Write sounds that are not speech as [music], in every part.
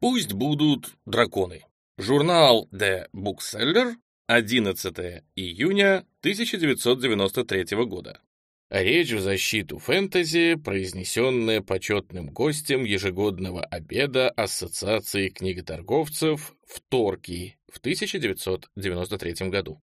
Пусть будут драконы. Журнал The Bookseller, 11 июня 1993 года. Речь в защиту фэнтези, произнесенная почетным гостем ежегодного обеда Ассоциации книготорговцев в Торки в 1993 году.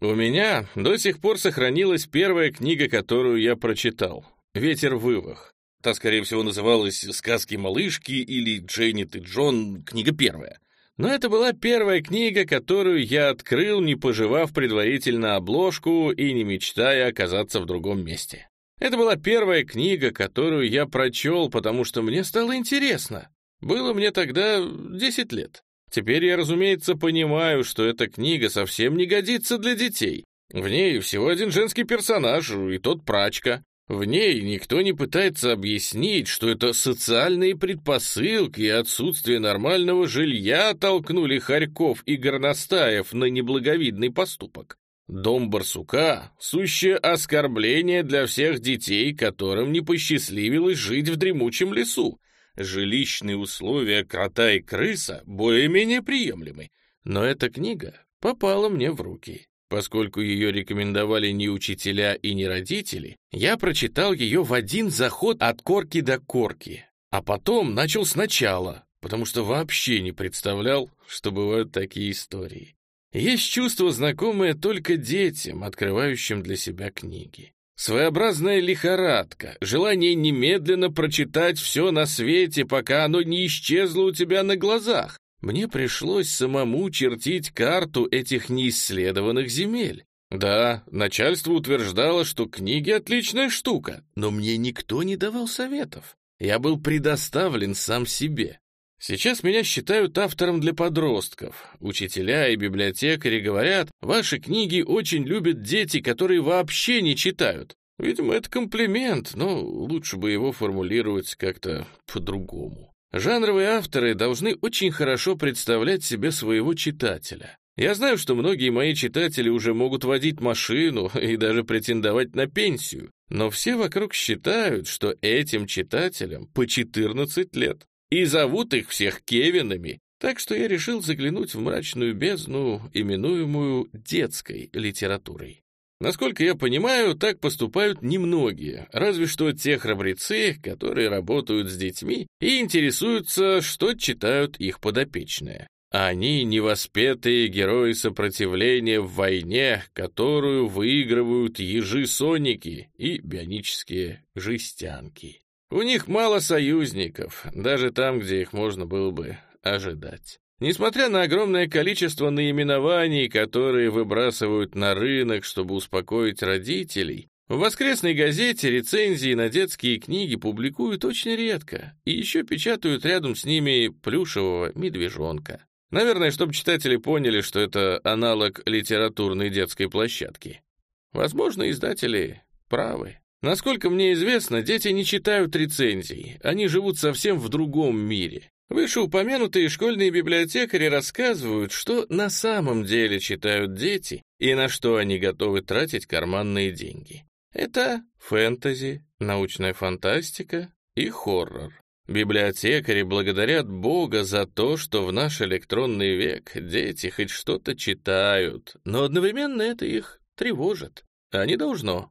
У меня до сих пор сохранилась первая книга, которую я прочитал «Ветер вывах». Та, скорее всего, называлась «Сказки малышки» или «Дженнет и Джон», книга первая. Но это была первая книга, которую я открыл, не пожевав предварительно обложку и не мечтая оказаться в другом месте. Это была первая книга, которую я прочел, потому что мне стало интересно. Было мне тогда 10 лет. Теперь я, разумеется, понимаю, что эта книга совсем не годится для детей. В ней всего один женский персонаж, и тот прачка. В ней никто не пытается объяснить, что это социальные предпосылки и отсутствие нормального жилья толкнули Харьков и Горностаев на неблаговидный поступок. Дом барсука — сущее оскорбление для всех детей, которым не посчастливилось жить в дремучем лесу. Жилищные условия крота и крыса более-менее приемлемы. Но эта книга попала мне в руки. Поскольку ее рекомендовали не учителя и не родители, я прочитал ее в один заход от корки до корки, а потом начал сначала, потому что вообще не представлял, что бывают такие истории. Есть чувство, знакомое только детям, открывающим для себя книги. Своеобразная лихорадка, желание немедленно прочитать все на свете, пока оно не исчезло у тебя на глазах, мне пришлось самому чертить карту этих неисследованных земель. Да, начальство утверждало, что книги — отличная штука, но мне никто не давал советов. Я был предоставлен сам себе. Сейчас меня считают автором для подростков. Учителя и библиотекари говорят, ваши книги очень любят дети, которые вообще не читают. Видимо, это комплимент, но лучше бы его формулировать как-то по-другому. Жанровые авторы должны очень хорошо представлять себе своего читателя. Я знаю, что многие мои читатели уже могут водить машину [laughs] и даже претендовать на пенсию, но все вокруг считают, что этим читателям по 14 лет, и зовут их всех Кевинами, так что я решил заглянуть в мрачную бездну, именуемую детской литературой. Насколько я понимаю, так поступают немногие, разве что те храбрецы, которые работают с детьми и интересуются, что читают их подопечные. Они невоспетые герои сопротивления в войне, которую выигрывают ежи-соники и бионические жестянки. У них мало союзников, даже там, где их можно было бы ожидать. Несмотря на огромное количество наименований, которые выбрасывают на рынок, чтобы успокоить родителей, в воскресной газете рецензии на детские книги публикуют очень редко и еще печатают рядом с ними плюшевого медвежонка. Наверное, чтобы читатели поняли, что это аналог литературной детской площадки. Возможно, издатели правы. Насколько мне известно, дети не читают рецензий, они живут совсем в другом мире. Вышеупомянутые школьные библиотекари рассказывают, что на самом деле читают дети и на что они готовы тратить карманные деньги. Это фэнтези, научная фантастика и хоррор. Библиотекари благодарят Бога за то, что в наш электронный век дети хоть что-то читают, но одновременно это их тревожит, а не должно.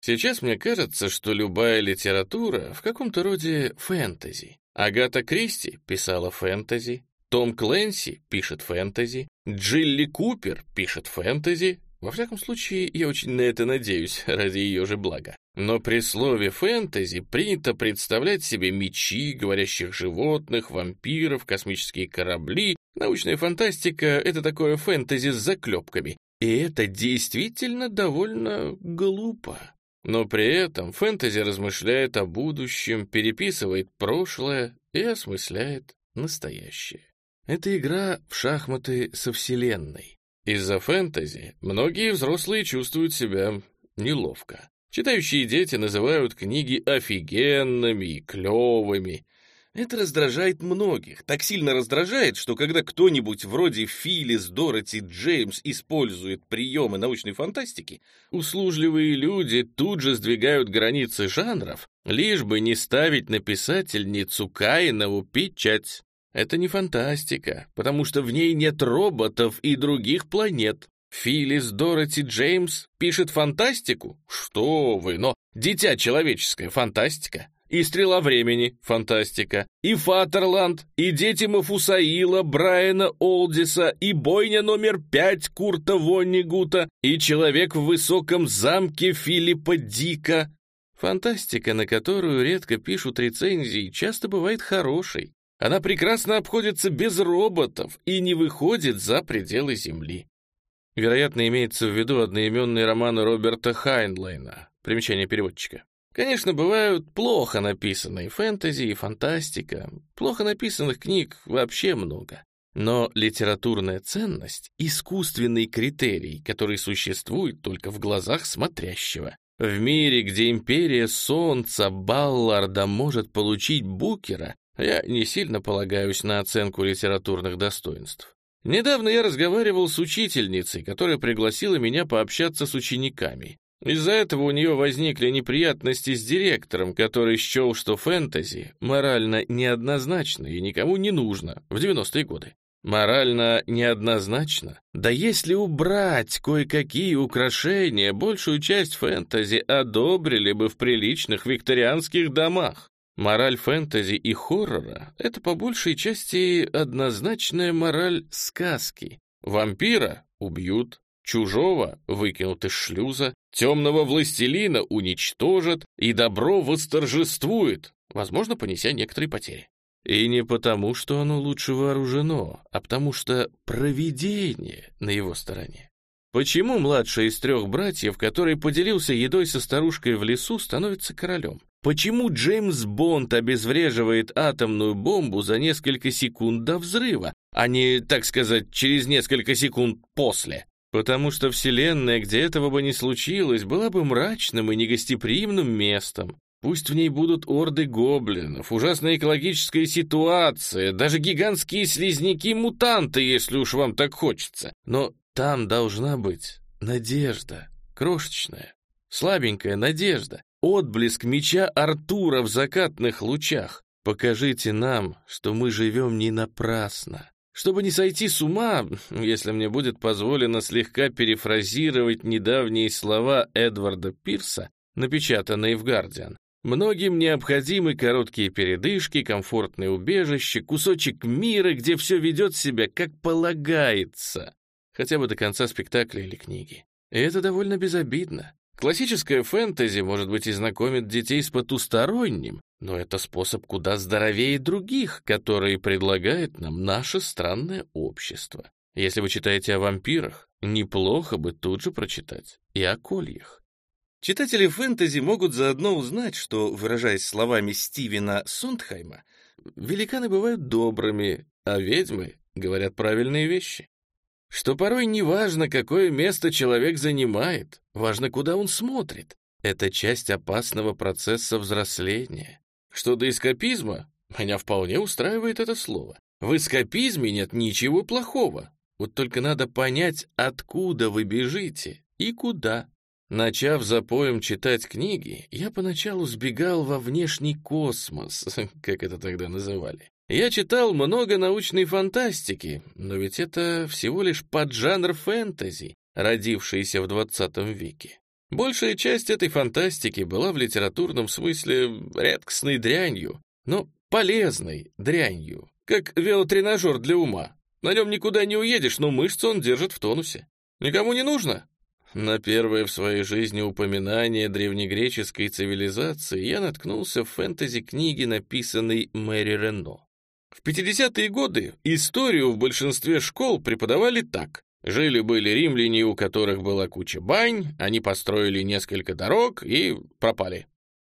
Сейчас мне кажется, что любая литература в каком-то роде фэнтези. Агата Кристи писала фэнтези, Том Кленси пишет фэнтези, Джилли Купер пишет фэнтези. Во всяком случае, я очень на это надеюсь, [laughs] ради ее же блага. Но при слове «фэнтези» принято представлять себе мечи, говорящих животных, вампиров, космические корабли. Научная фантастика — это такое фэнтези с заклепками. И это действительно довольно глупо. Но при этом фэнтези размышляет о будущем, переписывает прошлое и осмысляет настоящее. Это игра в шахматы со Вселенной. Из-за фэнтези многие взрослые чувствуют себя неловко. Читающие дети называют книги офигенными и клевыми, это раздражает многих, так сильно раздражает, что когда кто-нибудь вроде Филлис, Дороти, Джеймс использует приемы научной фантастики, услужливые люди тут же сдвигают границы жанров, лишь бы не ставить на писательницу Каинову печать. Это не фантастика, потому что в ней нет роботов и других планет. Филлис Дороти Джеймс пишет фантастику? Что вы, но «Дитя человеческое» — фантастика. И «Стрела времени» — фантастика. И «Фатерланд», и «Дети Мафусаила», Брайана Олдиса, и «Бойня номер пять» Курта Воннигута, и «Человек в высоком замке» Филиппа Дика. Фантастика, на которую редко пишут рецензии, часто бывает хорошей. Она прекрасно обходится без роботов и не выходит за пределы Земли. Вероятно, имеется в виду одноименный роман Роберта Хайнлайна. Примечание переводчика. Конечно, бывают плохо написанные фэнтези и фантастика. Плохо написанных книг вообще много. Но литературная ценность — искусственный критерий, который существует только в глазах смотрящего. В мире, где империя солнца Балларда может получить Букера, я не сильно полагаюсь на оценку литературных достоинств. Недавно я разговаривал с учительницей, которая пригласила меня пообщаться с учениками. Из-за этого у нее возникли неприятности с директором, который счел, что фэнтези морально неоднозначно и никому не нужно в 90-е годы. Морально неоднозначно? Да если убрать кое-какие украшения, большую часть фэнтези одобрили бы в приличных викторианских домах. Мораль фэнтези и хоррора — это по большей части однозначная мораль сказки. Вампира убьют, чужого выкинут из шлюза, темного властелина уничтожат, и добро восторжествует, возможно, понеся некоторые потери. И не потому, что оно лучше вооружено, а потому что провидение на его стороне. Почему младший из трех братьев, который поделился едой со старушкой в лесу, становится королем? Почему Джеймс Бонд обезвреживает атомную бомбу за несколько секунд до взрыва, а не, так сказать, через несколько секунд после? Потому что вселенная, где этого бы не случилось, была бы мрачным и негостеприимным местом. Пусть в ней будут орды гоблинов, ужасная экологическая ситуация, даже гигантские слизняки-мутанты, если уж вам так хочется. Но там должна быть надежда, крошечная, слабенькая надежда, Отблеск меча Артура в закатных лучах. Покажите нам, что мы живем не напрасно. Чтобы не сойти с ума, если мне будет позволено слегка перефразировать недавние слова Эдварда Пирса, напечатанные в «Гардиан», Многим необходимы короткие передышки, комфортное убежище, кусочек мира, где все ведет себя как полагается, хотя бы до конца спектакля или книги. И это довольно безобидно. Классическая фэнтези, может быть, и знакомит детей с потусторонним, но это способ куда здоровее других, которые предлагает нам наше странное общество. Если вы читаете о вампирах, неплохо бы тут же прочитать и о кольях. Читатели фэнтези могут заодно узнать, что, выражаясь словами Стивена Сундхайма, великаны бывают добрыми, а ведьмы говорят правильные вещи что порой не важно, какое место человек занимает, важно, куда он смотрит. Это часть опасного процесса взросления. Что до эскапизма, меня вполне устраивает это слово. В эскапизме нет ничего плохого. Вот только надо понять, откуда вы бежите и куда. Начав за поем читать книги, я поначалу сбегал во внешний космос, [laughs] как это тогда называли. Я читал много научной фантастики, но ведь это всего лишь поджанр фэнтези, родившийся в 20 веке. Большая часть этой фантастики была в литературном смысле редкостной дрянью, но полезной дрянью, как велотренажер для ума. На нем никуда не уедешь, но мышцы он держит в тонусе. Никому не нужно? На первое в своей жизни упоминание древнегреческой цивилизации я наткнулся в фэнтези-книге, написанной Мэри Рено. В 50-е годы историю в большинстве школ преподавали так. Жили-были римляне, у которых была куча бань, они построили несколько дорог и пропали.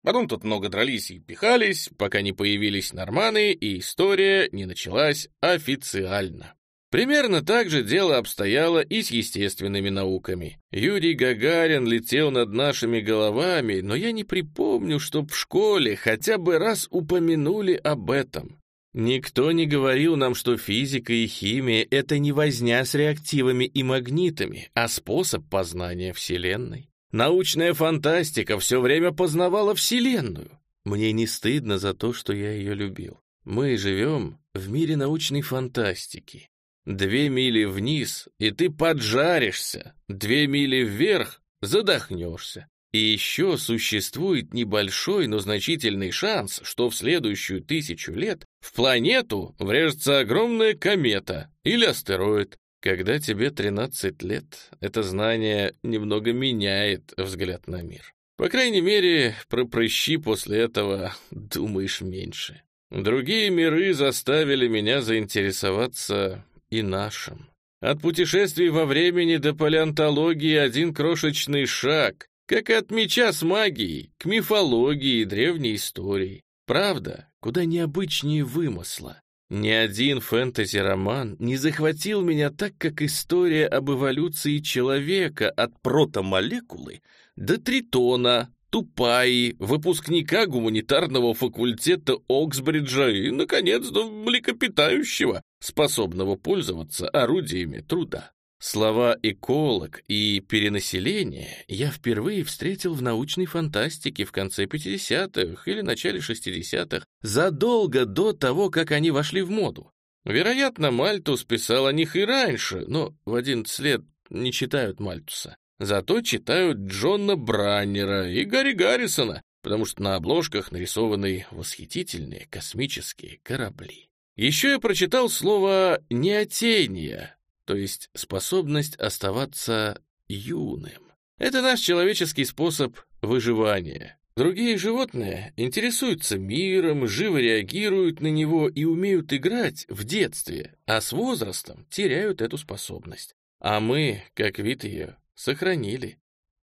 Потом тут много дрались и пихались, пока не появились норманы, и история не началась официально. Примерно так же дело обстояло и с естественными науками. Юрий Гагарин летел над нашими головами, но я не припомню, чтоб в школе хотя бы раз упомянули об этом. Никто не говорил нам, что физика и химия — это не возня с реактивами и магнитами, а способ познания Вселенной. Научная фантастика все время познавала Вселенную. Мне не стыдно за то, что я ее любил. Мы живем в мире научной фантастики. Две мили вниз, и ты поджаришься, две мили вверх — задохнешься. И еще существует небольшой, но значительный шанс, что в следующую тысячу лет в планету врежется огромная комета или астероид. Когда тебе 13 лет, это знание немного меняет взгляд на мир. По крайней мере, про прыщи после этого думаешь меньше. Другие миры заставили меня заинтересоваться и нашим. От путешествий во времени до палеонтологии один крошечный шаг, как и от меча с магией к мифологии и древней истории. Правда, куда необычнее вымысла. Ни один фэнтези-роман не захватил меня так, как история об эволюции человека от протомолекулы до тритона, Тупаи, выпускника гуманитарного факультета Оксбриджа и, наконец, до млекопитающего, способного пользоваться орудиями труда. Слова «эколог» и «перенаселение» я впервые встретил в научной фантастике в конце 50-х или начале 60-х, задолго до того, как они вошли в моду. Вероятно, Мальтус писал о них и раньше, но в 11 лет не читают Мальтуса. Зато читают Джона Браннера и Гарри Гаррисона, потому что на обложках нарисованы восхитительные космические корабли. Еще я прочитал слово «неотение», то есть способность оставаться юным. Это наш человеческий способ выживания. Другие животные интересуются миром, живо реагируют на него и умеют играть в детстве, а с возрастом теряют эту способность. А мы, как вид ее, сохранили.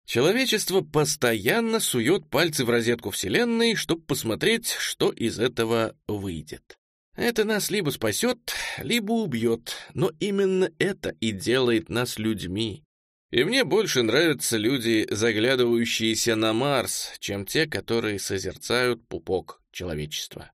Человечество постоянно сует пальцы в розетку Вселенной, чтобы посмотреть, что из этого выйдет. Это нас либо спасет, либо убьет, но именно это и делает нас людьми. И мне больше нравятся люди, заглядывающиеся на Марс, чем те, которые созерцают пупок человечества.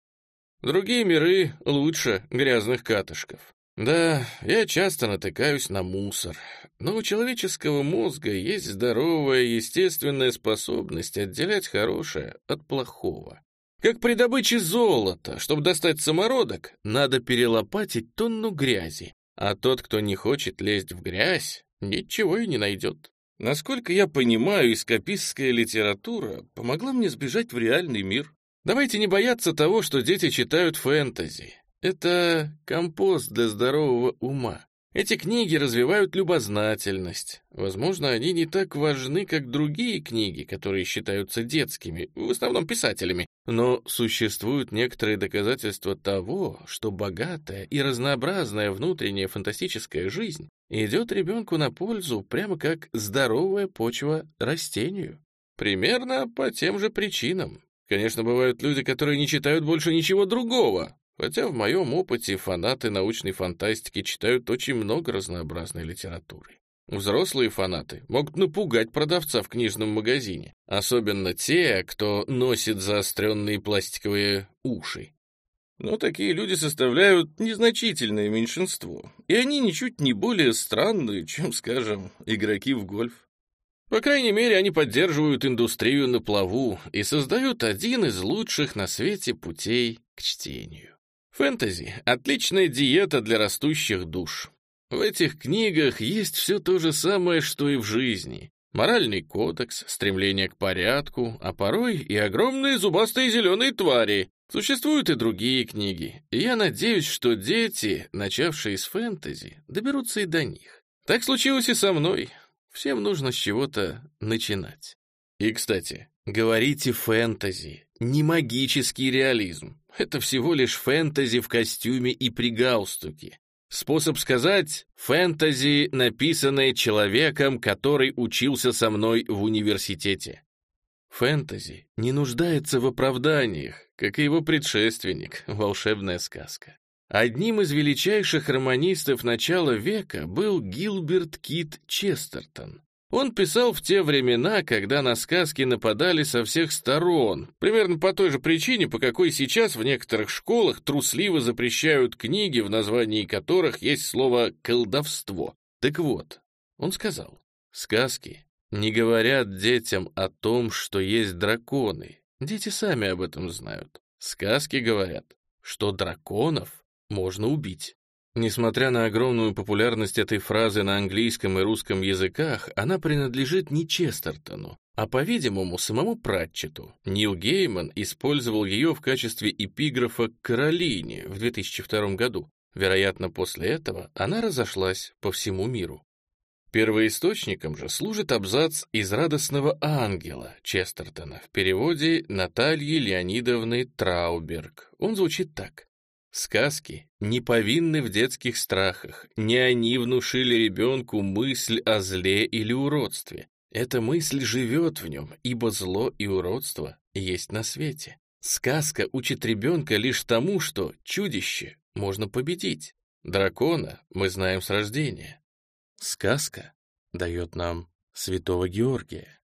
Другие миры лучше грязных катышков. Да, я часто натыкаюсь на мусор, но у человеческого мозга есть здоровая естественная способность отделять хорошее от плохого. Как при добыче золота, чтобы достать самородок, надо перелопатить тонну грязи, а тот, кто не хочет лезть в грязь, ничего и не найдет. Насколько я понимаю, эскапистская литература помогла мне сбежать в реальный мир. Давайте не бояться того, что дети читают фэнтези. Это компост для здорового ума. Эти книги развивают любознательность. Возможно, они не так важны, как другие книги, которые считаются детскими, в основном писателями. Но существуют некоторые доказательства того, что богатая и разнообразная внутренняя фантастическая жизнь идет ребенку на пользу, прямо как здоровая почва растению. Примерно по тем же причинам. Конечно, бывают люди, которые не читают больше ничего другого, Хотя в моем опыте фанаты научной фантастики читают очень много разнообразной литературы. Взрослые фанаты могут напугать продавца в книжном магазине, особенно те, кто носит заостренные пластиковые уши. Но такие люди составляют незначительное меньшинство, и они ничуть не более странные, чем, скажем, игроки в гольф. По крайней мере, они поддерживают индустрию на плаву и создают один из лучших на свете путей к чтению. Фэнтези — отличная диета для растущих душ. В этих книгах есть все то же самое, что и в жизни. Моральный кодекс, стремление к порядку, а порой и огромные зубастые зеленые твари. Существуют и другие книги, и я надеюсь, что дети, начавшие с фэнтези, доберутся и до них. Так случилось и со мной. Всем нужно с чего-то начинать. И, кстати, говорите фэнтези, не магический реализм. Это всего лишь фэнтези в костюме и при галстуке. Способ сказать «фэнтези, написанное человеком, который учился со мной в университете». Фэнтези не нуждается в оправданиях, как и его предшественник, [laughs] волшебная сказка. Одним из величайших романистов начала века был Гилберт Кит Честертон. Он писал в те времена, когда на сказки нападали со всех сторон, примерно по той же причине, по какой сейчас в некоторых школах трусливо запрещают книги, в названии которых есть слово «колдовство». Так вот, он сказал, сказки не говорят детям о том, что есть драконы. Дети сами об этом знают. Сказки говорят, что драконов можно убить. Несмотря на огромную популярность этой фразы на английском и русском языках, она принадлежит не Честертону, а, по-видимому, самому Пратчету. Нил Гейман использовал ее в качестве эпиграфа к Каролине в 2002 году. Вероятно, после этого она разошлась по всему миру. Первоисточником же служит абзац из «Радостного ангела» Честертона в переводе Натальи Леонидовны Трауберг. Он звучит так. Сказки не повинны в детских страхах, не они внушили ребенку мысль о зле или уродстве. Эта мысль живет в нем, ибо зло и уродство есть на свете. Сказка учит ребенка лишь тому, что чудище можно победить. Дракона мы знаем с рождения. Сказка дает нам святого Георгия.